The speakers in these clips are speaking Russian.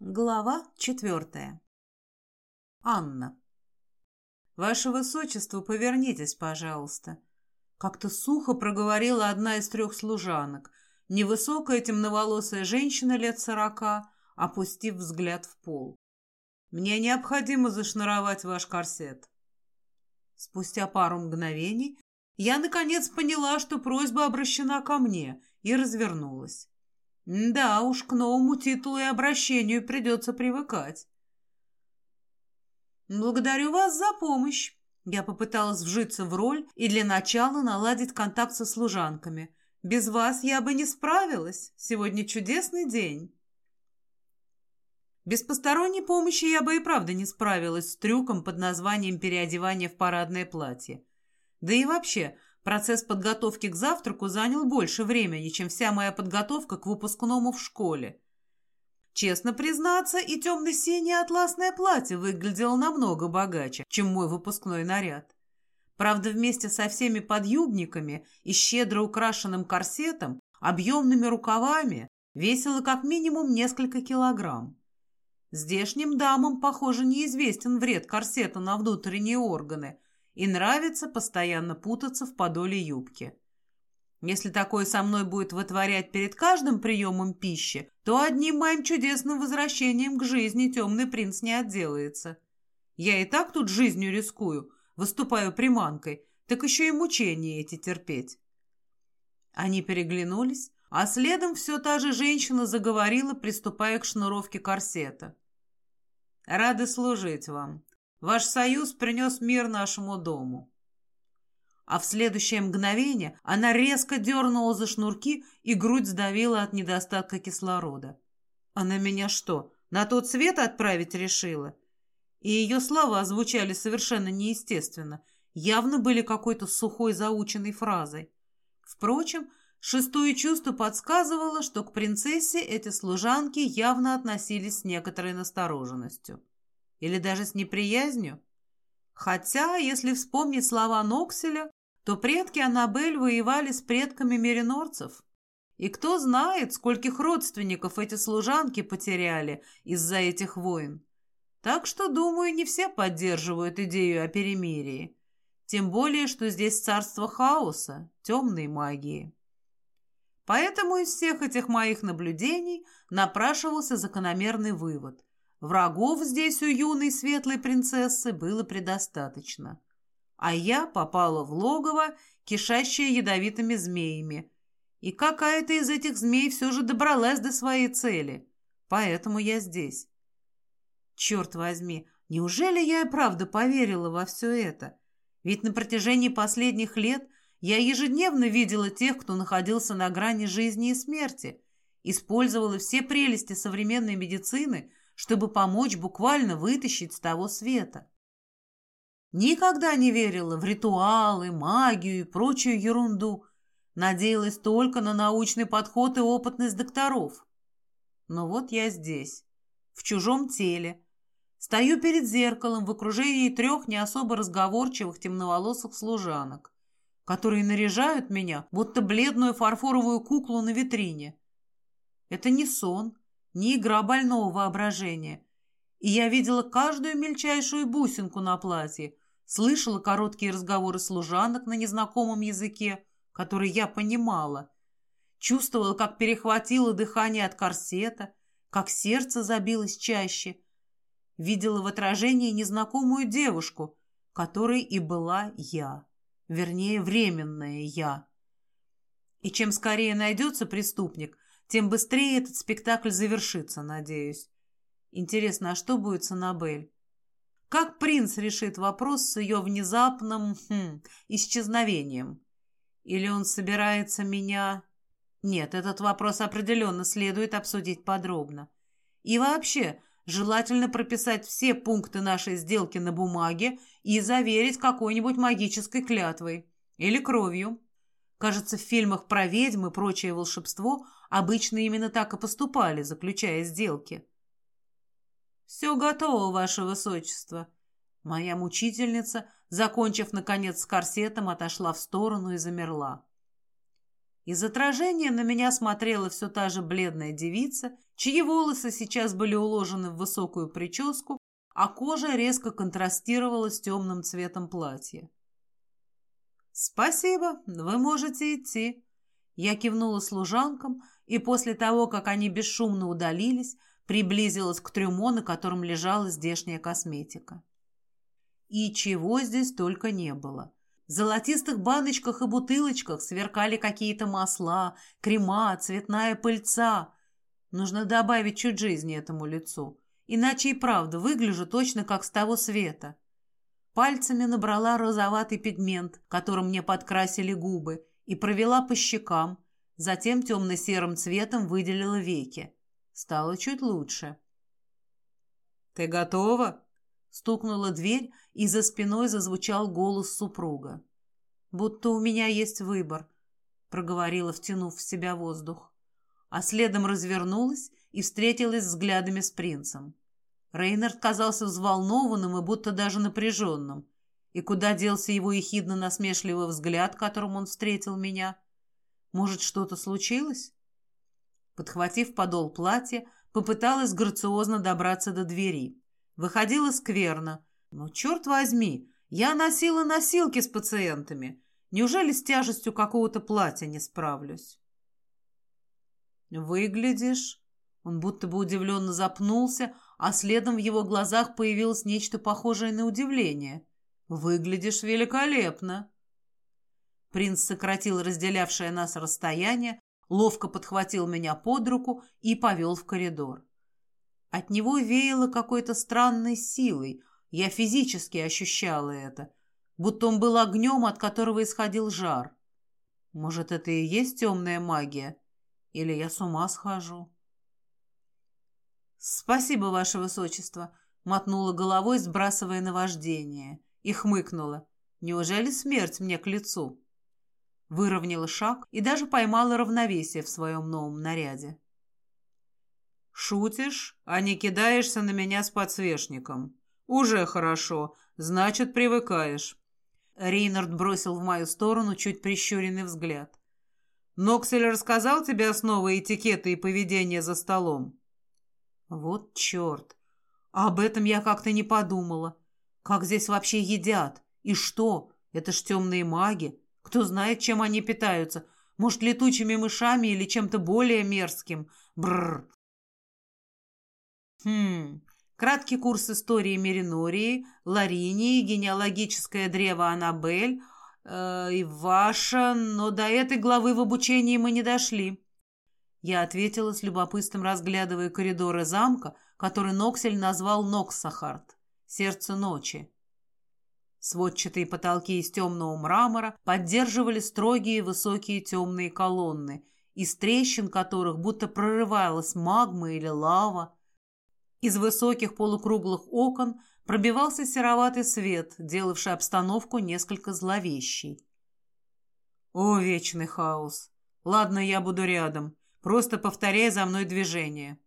Глава четвертая. Анна. «Ваше Высочество, повернитесь, пожалуйста». Как-то сухо проговорила одна из трех служанок, невысокая темноволосая женщина лет сорока, опустив взгляд в пол. «Мне необходимо зашнуровать ваш корсет». Спустя пару мгновений я, наконец, поняла, что просьба обращена ко мне, и развернулась. Да уж, к новому титулу и обращению придется привыкать. Благодарю вас за помощь. Я попыталась вжиться в роль и для начала наладить контакт со служанками. Без вас я бы не справилась. Сегодня чудесный день. Без посторонней помощи я бы и правда не справилась с трюком под названием переодевания в парадное платье. Да и вообще, Процесс подготовки к завтраку занял больше времени, чем вся моя подготовка к выпускному в школе. Честно признаться, и темно-синее атласное платье выглядело намного богаче, чем мой выпускной наряд. Правда, вместе со всеми подъюбниками и щедро украшенным корсетом, объемными рукавами, весило как минимум несколько килограмм. Здешним дамам, похоже, неизвестен вред корсета на внутренние органы – и нравится постоянно путаться в подоле юбки. Если такое со мной будет вытворять перед каждым приемом пищи, то одним моим чудесным возвращением к жизни темный принц не отделается. Я и так тут жизнью рискую, выступаю приманкой, так еще и мучения эти терпеть. Они переглянулись, а следом все та же женщина заговорила, приступая к шнуровке корсета. «Рады служить вам. Ваш союз принес мир нашему дому». А в следующее мгновение она резко дернула за шнурки, и грудь сдавила от недостатка кислорода. Она меня что, на тот свет отправить решила? И ее слова озвучали совершенно неестественно, явно были какой-то сухой заученной фразой. Впрочем, шестое чувство подсказывало, что к принцессе эти служанки явно относились с некоторой настороженностью. Или даже с неприязнью? Хотя, если вспомнить слова Нокселя, то предки Аннабель воевали с предками меринорцев. И кто знает, скольких родственников эти служанки потеряли из-за этих войн. Так что, думаю, не все поддерживают идею о перемирии. Тем более, что здесь царство хаоса, темной магии. Поэтому из всех этих моих наблюдений напрашивался закономерный вывод. Врагов здесь у юной светлой принцессы было предостаточно. А я попала в логово, кишащее ядовитыми змеями. И какая-то из этих змей все же добралась до своей цели. Поэтому я здесь. Черт возьми, неужели я и правда поверила во все это? Ведь на протяжении последних лет я ежедневно видела тех, кто находился на грани жизни и смерти, использовала все прелести современной медицины – чтобы помочь буквально вытащить с того света. Никогда не верила в ритуалы, магию и прочую ерунду. Надеялась только на научный подход и опытность докторов. Но вот я здесь, в чужом теле. Стою перед зеркалом в окружении трех не особо разговорчивых темноволосых служанок, которые наряжают меня, будто бледную фарфоровую куклу на витрине. Это не сон, не игра больного воображения. И я видела каждую мельчайшую бусинку на платье, слышала короткие разговоры служанок на незнакомом языке, который я понимала, чувствовала, как перехватило дыхание от корсета, как сердце забилось чаще, видела в отражении незнакомую девушку, которой и была я, вернее, временная я. И чем скорее найдется преступник – тем быстрее этот спектакль завершится, надеюсь. Интересно, а что будет с Аннабель? Как принц решит вопрос с ее внезапным хм, исчезновением? Или он собирается меня... Нет, этот вопрос определенно следует обсудить подробно. И вообще, желательно прописать все пункты нашей сделки на бумаге и заверить какой-нибудь магической клятвой или кровью. Кажется, в фильмах про ведьм и прочее волшебство обычно именно так и поступали, заключая сделки. «Все готово, ваше высочество». Моя мучительница, закончив, наконец, с корсетом, отошла в сторону и замерла. Из отражения на меня смотрела все та же бледная девица, чьи волосы сейчас были уложены в высокую прическу, а кожа резко контрастировала с темным цветом платья. «Спасибо, вы можете идти». Я кивнула служанкам, и после того, как они бесшумно удалились, приблизилась к трюмо, на котором лежала здешняя косметика. И чего здесь только не было. В золотистых баночках и бутылочках сверкали какие-то масла, крема, цветная пыльца. Нужно добавить чуть жизни этому лицу, иначе и правда выгляжу точно как с того света. Пальцами набрала розоватый пигмент, которым мне подкрасили губы, и провела по щекам, затем темно-серым цветом выделила веки. Стало чуть лучше. «Ты готова?» Стукнула дверь, и за спиной зазвучал голос супруга. «Будто у меня есть выбор», — проговорила, втянув в себя воздух. А следом развернулась и встретилась взглядами с принцем. Рейнард казался взволнованным и будто даже напряженным. И куда делся его ехидно-насмешливый взгляд, которым он встретил меня? Может, что-то случилось? Подхватив подол платья, попыталась грациозно добраться до двери. Выходила скверно. Но, черт возьми, я носила носилки с пациентами. Неужели с тяжестью какого-то платья не справлюсь? «Выглядишь...» Он будто бы удивленно запнулся, а следом в его глазах появилось нечто похожее на удивление. «Выглядишь великолепно!» Принц сократил разделявшее нас расстояние, ловко подхватил меня под руку и повел в коридор. От него веяло какой-то странной силой, я физически ощущала это, будто он был огнем, от которого исходил жар. Может, это и есть темная магия? Или я с ума схожу? «Спасибо, ваше высочество», — мотнула головой, сбрасывая наваждение, и хмыкнула. «Неужели смерть мне к лицу?» Выровняла шаг и даже поймала равновесие в своем новом наряде. «Шутишь, а не кидаешься на меня с подсвечником. Уже хорошо, значит, привыкаешь». Рейнард бросил в мою сторону чуть прищуренный взгляд. «Ноксель рассказал тебе основы этикета и поведения за столом?» Вот черт! об этом я как-то не подумала. Как здесь вообще едят? И что? Это ж темные маги. Кто знает, чем они питаются. Может, летучими мышами или чем-то более мерзким. Бррр. Хм. Краткий курс истории Меринории, Ларинии, генеалогическое древо Аннабель э, и ваша, но до этой главы в обучении мы не дошли. Я ответила с любопытством, разглядывая коридоры замка, который Ноксель назвал Ноксахарт — сердце ночи. Сводчатые потолки из темного мрамора поддерживали строгие высокие темные колонны, из трещин которых будто прорывалась магма или лава. Из высоких полукруглых окон пробивался сероватый свет, делавший обстановку несколько зловещей. «О, вечный хаос! Ладно, я буду рядом просто повторяя за мной движение.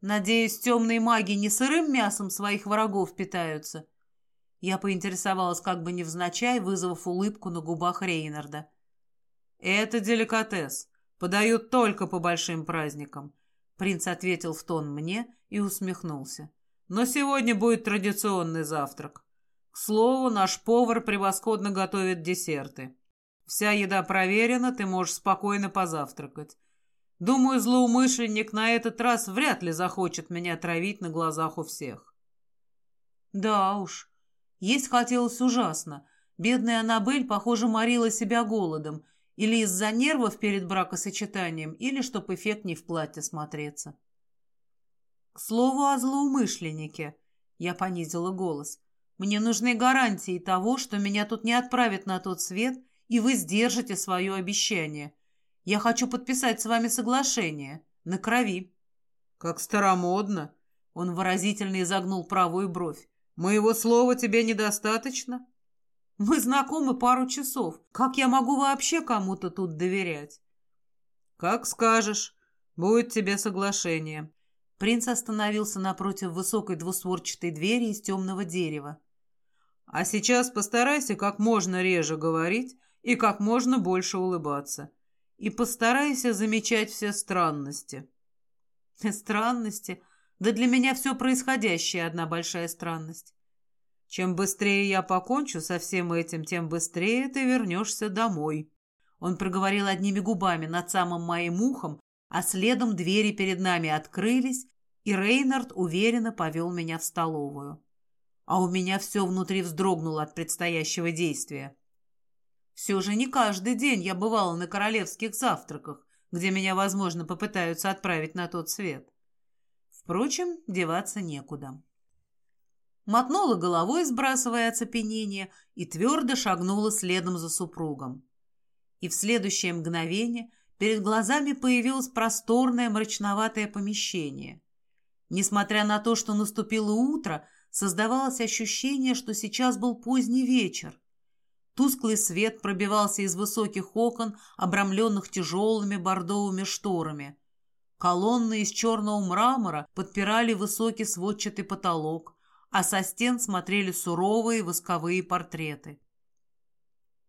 Надеюсь, темные маги не сырым мясом своих врагов питаются. Я поинтересовалась как бы невзначай, вызвав улыбку на губах Рейнарда. «Это деликатес. Подают только по большим праздникам», — принц ответил в тон мне и усмехнулся. «Но сегодня будет традиционный завтрак. К слову, наш повар превосходно готовит десерты. Вся еда проверена, ты можешь спокойно позавтракать. Думаю, злоумышленник на этот раз вряд ли захочет меня травить на глазах у всех. Да уж, есть хотелось ужасно. Бедная Аннабель, похоже, морила себя голодом. Или из-за нервов перед бракосочетанием, или чтоб эффект не в платье смотреться. К слову о злоумышленнике. Я понизила голос. Мне нужны гарантии того, что меня тут не отправят на тот свет — и вы сдержите свое обещание. Я хочу подписать с вами соглашение. На крови». «Как старомодно!» Он выразительно изогнул правую бровь. «Моего слова тебе недостаточно?» «Мы знакомы пару часов. Как я могу вообще кому-то тут доверять?» «Как скажешь. Будет тебе соглашение». Принц остановился напротив высокой двустворчатой двери из темного дерева. «А сейчас постарайся как можно реже говорить и как можно больше улыбаться. и постарайся замечать все странности». «Странности? Да для меня все происходящее одна большая странность. Чем быстрее я покончу со всем этим, тем быстрее ты вернешься домой». Он проговорил одними губами над самым моим ухом, а следом двери перед нами открылись, и Рейнард уверенно повел меня в столовую. А у меня все внутри вздрогнуло от предстоящего действия. Все же не каждый день я бывала на королевских завтраках, где меня, возможно, попытаются отправить на тот свет. Впрочем, деваться некуда. Мотнула головой, сбрасывая оцепенение, и твердо шагнула следом за супругом. И в следующее мгновение перед глазами появилось просторное мрачноватое помещение. Несмотря на то, что наступило утро, создавалось ощущение, что сейчас был поздний вечер. Тусклый свет пробивался из высоких окон, обрамленных тяжелыми бордовыми шторами. Колонны из черного мрамора подпирали высокий сводчатый потолок, а со стен смотрели суровые восковые портреты.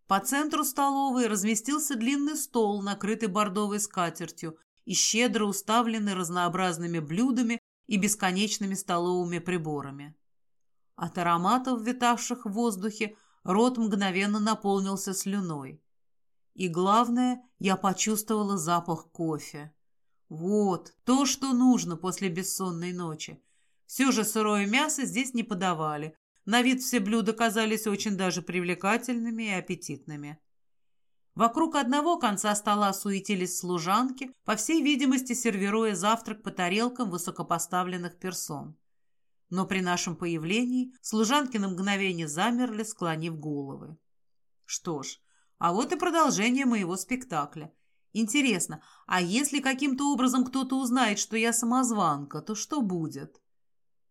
По центру столовой разместился длинный стол, накрытый бордовой скатертью и щедро уставленный разнообразными блюдами и бесконечными столовыми приборами. От ароматов, витавших в воздухе, рот мгновенно наполнился слюной. И главное, я почувствовала запах кофе. Вот, то, что нужно после бессонной ночи. Все же сырое мясо здесь не подавали. На вид все блюда казались очень даже привлекательными и аппетитными. Вокруг одного конца стола суетились служанки, по всей видимости, сервируя завтрак по тарелкам высокопоставленных персон. Но при нашем появлении служанки на мгновение замерли, склонив головы. Что ж, а вот и продолжение моего спектакля. Интересно, а если каким-то образом кто-то узнает, что я самозванка, то что будет?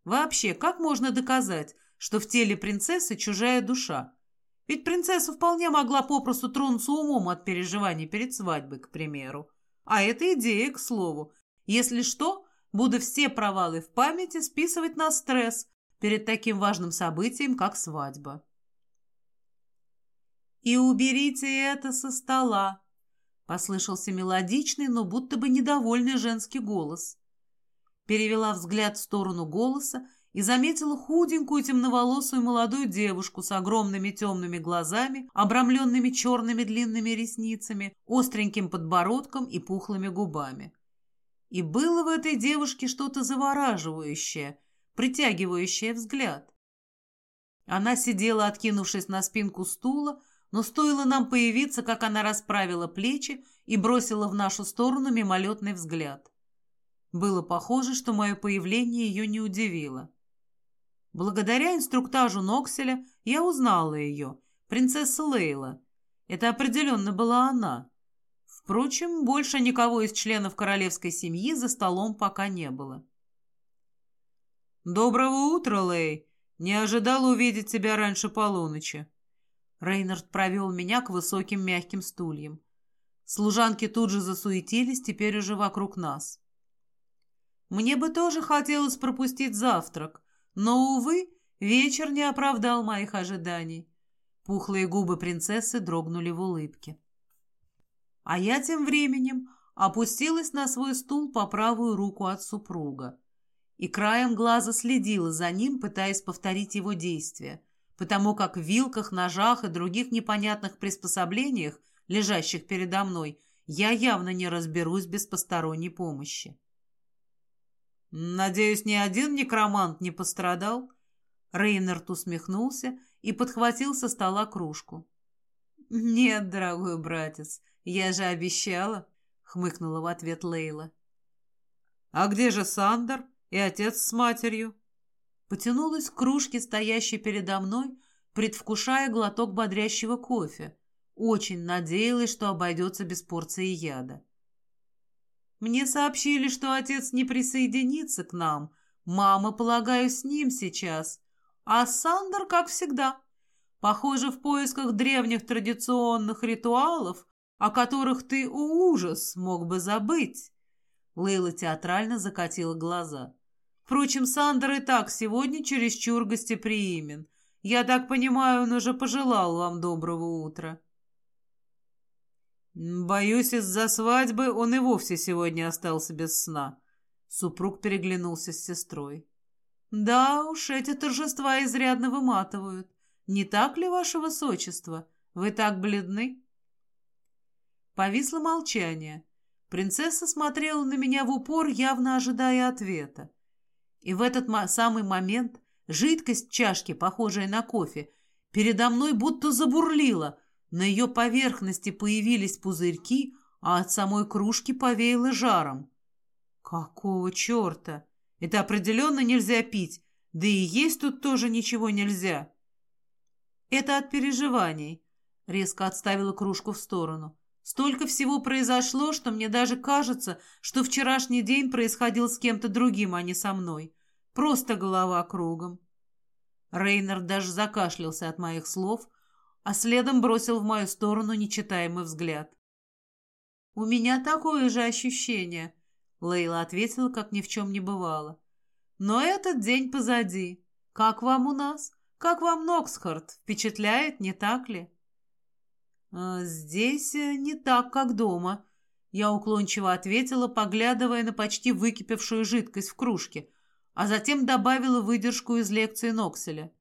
Вообще, как можно доказать, что в теле принцессы чужая душа? Ведь принцесса вполне могла попросту тронуться умом от переживаний перед свадьбой, к примеру. А это идея, к слову. Если что, буду все провалы в памяти списывать на стресс перед таким важным событием, как свадьба. «И уберите это со стола», — послышался мелодичный, но будто бы недовольный женский голос. Перевела взгляд в сторону голоса и заметила худенькую темноволосую молодую девушку с огромными темными глазами, обрамленными черными длинными ресницами, остреньким подбородком и пухлыми губами. И было в этой девушке что-то завораживающее, притягивающее взгляд. Она сидела, откинувшись на спинку стула, но стоило нам появиться, как она расправила плечи и бросила в нашу сторону мимолетный взгляд. Было похоже, что мое появление ее не удивило. Благодаря инструктажу Нокселя я узнала ее, принцесса Лейла. Это определенно была она. Впрочем, больше никого из членов королевской семьи за столом пока не было. «Доброго утра, Лей! Не ожидал увидеть тебя раньше полуночи». Рейнард провел меня к высоким мягким стульям. Служанки тут же засуетились, теперь уже вокруг нас. «Мне бы тоже хотелось пропустить завтрак», но, увы, вечер не оправдал моих ожиданий. Пухлые губы принцессы дрогнули в улыбке. А я тем временем опустилась на свой стул по правую руку от супруга и краем глаза следила за ним, пытаясь повторить его действия, потому как в вилках, ножах и других непонятных приспособлениях, лежащих передо мной, я явно не разберусь без посторонней помощи. «Надеюсь, ни один некромант не пострадал?» Рейнард усмехнулся и подхватил со стола кружку. «Нет, дорогой братец, я же обещала», — хмыкнула в ответ Лейла. «А где же Сандер и отец с матерью?» Потянулась к кружке, стоящей передо мной, предвкушая глоток бодрящего кофе. Очень надеялась, что обойдется без порции яда. Мне сообщили, что отец не присоединится к нам. Мама, полагаю, с ним сейчас. А Сандер, как всегда, похоже, в поисках древних традиционных ритуалов, о которых ты, о ужас, мог бы забыть. Лейла театрально закатила глаза. Впрочем, Сандер и так сегодня чересчур гостеприимен. Я так понимаю, он уже пожелал вам доброго утра. Боюсь, из-за свадьбы он и вовсе сегодня остался без сна. Супруг переглянулся с сестрой. Да уж, эти торжества изрядно выматывают. Не так ли, ваше высочество? Вы так бледны? Повисло молчание. Принцесса смотрела на меня в упор, явно ожидая ответа. И в этот самый момент жидкость в чашке, похожая на кофе, передо мной будто забурлила. На ее поверхности появились пузырьки, а от самой кружки повеяло жаром. Какого черта? Это определенно нельзя пить, да и есть тут тоже ничего нельзя. Это от переживаний. Резко отставила кружку в сторону. Столько всего произошло, что мне даже кажется, что вчерашний день происходил с кем-то другим, а не со мной. Просто голова кругом. Рейнер даже закашлялся от моих слов, а следом бросил в мою сторону нечитаемый взгляд. «У меня такое же ощущение», — Лейла ответила, как ни в чем не бывало. «Но этот день позади. Как вам у нас? Как вам Ноксхард? Впечатляет, не так ли?» «А, «Здесь э, не так, как дома», — я уклончиво ответила, поглядывая на почти выкипевшую жидкость в кружке, а затем добавила выдержку из лекции Нокселя.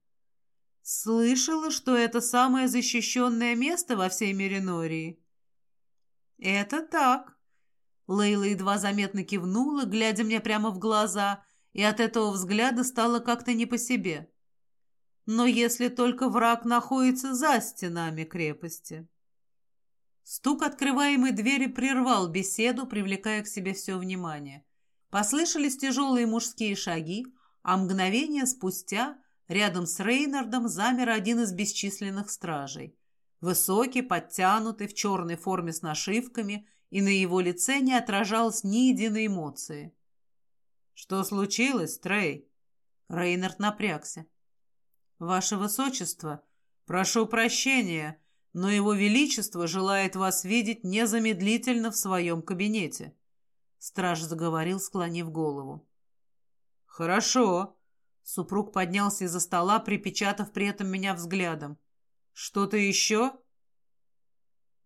«Слышала, что это самое защищенное место во всей Меринории?» «Это так», Лейла едва заметно кивнула, глядя мне прямо в глаза, и от этого взгляда стало как-то не по себе. Но если только враг находится за стенами крепости. Стук открываемой двери прервал беседу, привлекая к себе все внимание. Послышались тяжелые мужские шаги, а мгновение спустя рядом с Рейнардом замер один из бесчисленных стражей. Высокий, подтянутый, в черной форме с нашивками, и на его лице не отражалось ни единой эмоции. «Что случилось, Трей?» Рейнард напрягся. «Ваше Высочество, прошу прощения, но Его Величество желает вас видеть незамедлительно в своем кабинете», — страж заговорил, склонив голову. «Хорошо», — супруг поднялся из-за стола, припечатав при этом меня взглядом. «Что-то еще?»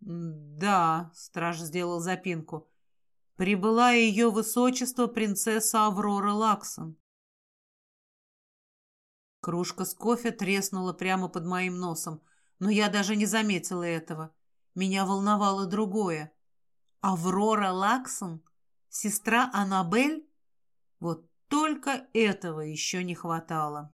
«Да», — страж сделал запинку, — «прибыла ее высочество принцесса Аврора Лаксон». Кружка с кофе треснула прямо под моим носом — но я даже не заметила этого. Меня волновало другое. Аврора Лаксон? Сестра Аннабель? Вот только этого еще не хватало.